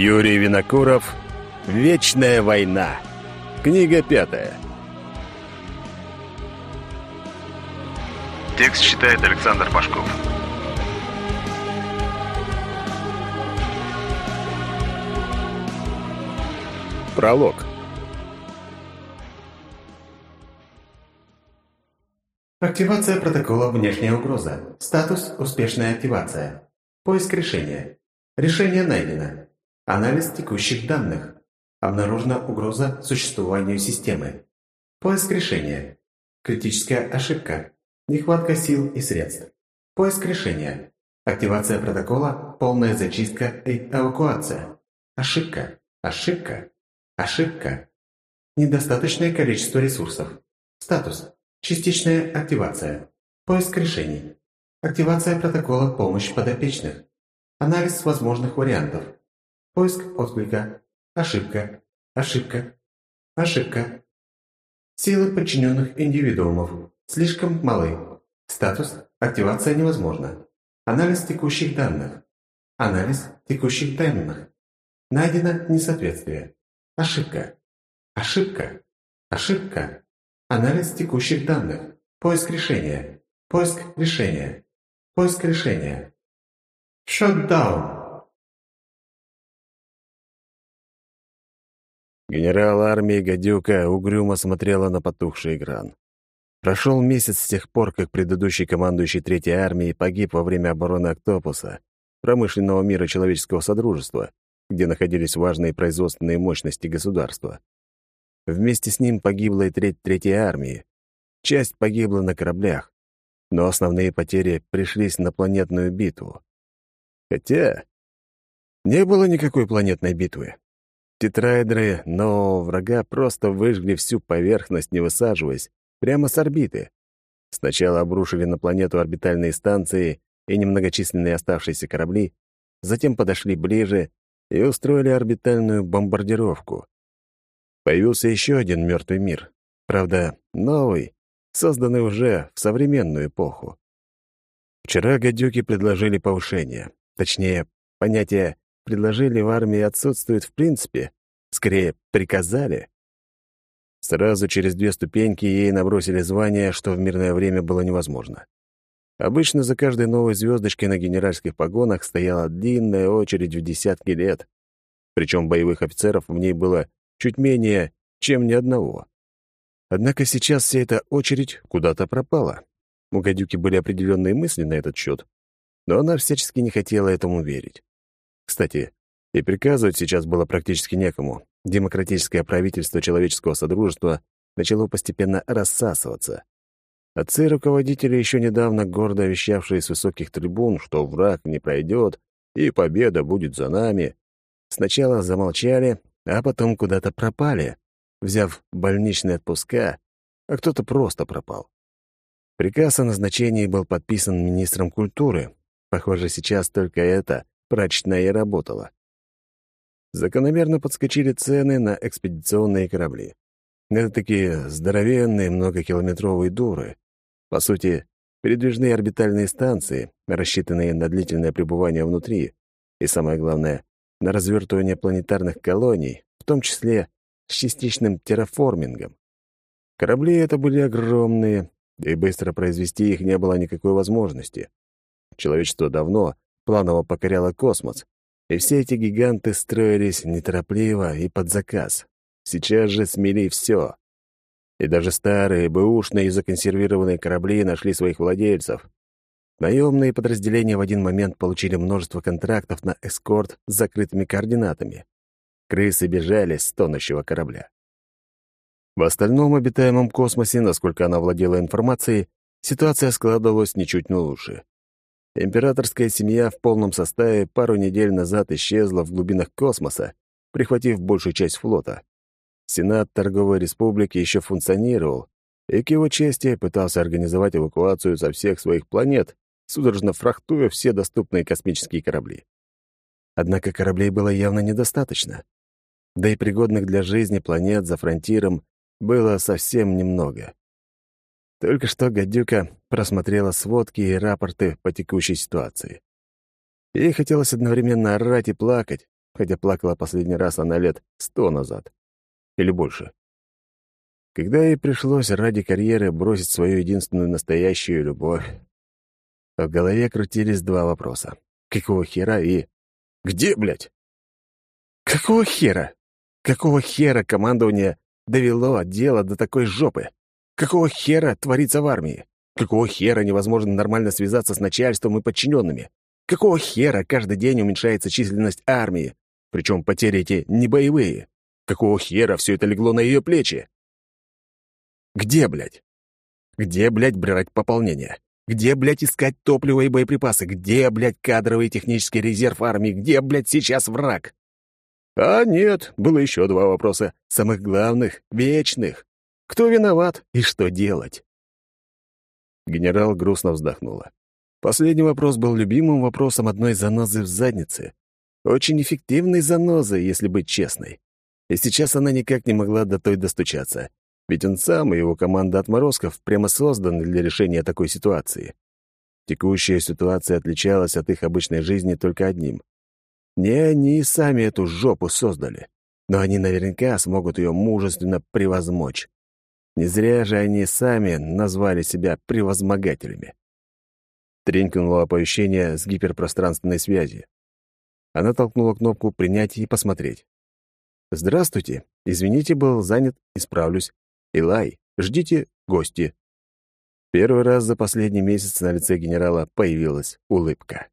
Юрий Винокуров «Вечная война». Книга пятая. Текст читает Александр Пашков. Пролог. Активация протокола «Внешняя угроза». Статус «Успешная активация». Поиск решения. Решение найдено. Анализ текущих данных. Обнаружена угроза существованию системы. Поиск решения. Критическая ошибка. Нехватка сил и средств. Поиск решения. Активация протокола, полная зачистка и эвакуация. Ошибка. Ошибка. Ошибка. Недостаточное количество ресурсов. Статус. Частичная активация. Поиск решений. Активация протокола «Помощь подопечных». Анализ возможных вариантов. Поиск отклика. Ошибка. Ошибка. Ошибка. Силы подчиненных индивидуумов слишком малы. Статус «Активация невозможна». Анализ текущих данных. Анализ текущих данных. Найдено несоответствие. Ошибка. Ошибка. Ошибка. Анализ текущих данных. Поиск решения. Поиск решения. Поиск решения. Шотдаун. Генерал армии Гадюка угрюмо смотрела на потухший экран. Прошел месяц с тех пор, как предыдущий командующий Третьей армией погиб во время обороны Октопуса, промышленного мира человеческого содружества, где находились важные производственные мощности государства. Вместе с ним погибла и треть Третьей армии. Часть погибла на кораблях, но основные потери пришлись на планетную битву. Хотя не было никакой планетной битвы. Тетраэдры нового врага просто выжгли всю поверхность, не высаживаясь, прямо с орбиты. Сначала обрушили на планету орбитальные станции и немногочисленные оставшиеся корабли, затем подошли ближе и устроили орбитальную бомбардировку. Появился еще один мертвый мир. Правда, новый, созданный уже в современную эпоху. Вчера гадюки предложили повышение. Точнее, понятие «предложили» в армии отсутствует в принципе. Скорее, приказали. Сразу через две ступеньки ей набросили звание, что в мирное время было невозможно. Обычно за каждой новой звездочкой на генеральских погонах стояла длинная очередь в десятки лет. Причем боевых офицеров в ней было чуть менее, чем ни одного. Однако сейчас вся эта очередь куда-то пропала. У гадюки были определенные мысли на этот счет, но она всячески не хотела этому верить. Кстати, и приказывать сейчас было практически некому. Демократическое правительство человеческого содружества начало постепенно рассасываться. Отцы-руководители, еще недавно гордо вещавшие с высоких трибун, что враг не пройдет и победа будет за нами, сначала замолчали, а потом куда-то пропали, взяв больничные отпуска, а кто-то просто пропал. Приказ о назначении был подписан министром культуры. Похоже, сейчас только это прачечная и работала. Закономерно подскочили цены на экспедиционные корабли. Это такие здоровенные многокилометровые дуры. По сути, передвижные орбитальные станции, рассчитанные на длительное пребывание внутри, и, самое главное, на развертывание планетарных колоний, в том числе с частичным терраформингом. Корабли это были огромные, и быстро произвести их не было никакой возможности. Человечество давно планово покоряло космос, и все эти гиганты строились неторопливо и под заказ. Сейчас же смели все. И даже старые, бэушные и законсервированные корабли нашли своих владельцев. Наемные подразделения в один момент получили множество контрактов на эскорт с закрытыми координатами. Крысы бежали с тонущего корабля. В остальном обитаемом космосе, насколько она владела информацией, ситуация складывалась ничуть не лучше. Императорская семья в полном составе пару недель назад исчезла в глубинах космоса, прихватив большую часть флота. Сенат Торговой Республики еще функционировал, и к его чести пытался организовать эвакуацию со всех своих планет, судорожно фрахтуя все доступные космические корабли. Однако кораблей было явно недостаточно. Да и пригодных для жизни планет за фронтиром было совсем немного. Только что гадюка просмотрела сводки и рапорты по текущей ситуации. Ей хотелось одновременно орать и плакать, хотя плакала последний раз она лет сто назад. Или больше. Когда ей пришлось ради карьеры бросить свою единственную настоящую любовь, в голове крутились два вопроса. Какого хера и... Где, блядь? Какого хера? Какого хера командование довело дело до такой жопы? Какого хера творится в армии? Какого хера невозможно нормально связаться с начальством и подчиненными? Какого хера каждый день уменьшается численность армии? Причем потери эти не боевые. Какого хера все это легло на ее плечи? Где, блядь? Где, блядь, брать пополнение? Где, блядь, искать топливо и боеприпасы? Где, блядь, кадровый и технический резерв армии? Где, блядь, сейчас враг? А нет, было еще два вопроса, самых главных, вечных. Кто виноват и что делать? Генерал грустно вздохнула. Последний вопрос был любимым вопросом одной занозы в заднице. Очень эффективной занозы, если быть честной. И сейчас она никак не могла до той достучаться. Ведь он сам и его команда отморозков прямо созданы для решения такой ситуации. Текущая ситуация отличалась от их обычной жизни только одним. Не они сами эту жопу создали, но они наверняка смогут ее мужественно превозмочь. Не зря же они сами назвали себя превозмогателями. Тренькнуло оповещение с гиперпространственной связи. Она толкнула кнопку «Принять и посмотреть». «Здравствуйте. Извините, был занят. Исправлюсь. Илай, ждите гости». Первый раз за последний месяц на лице генерала появилась улыбка.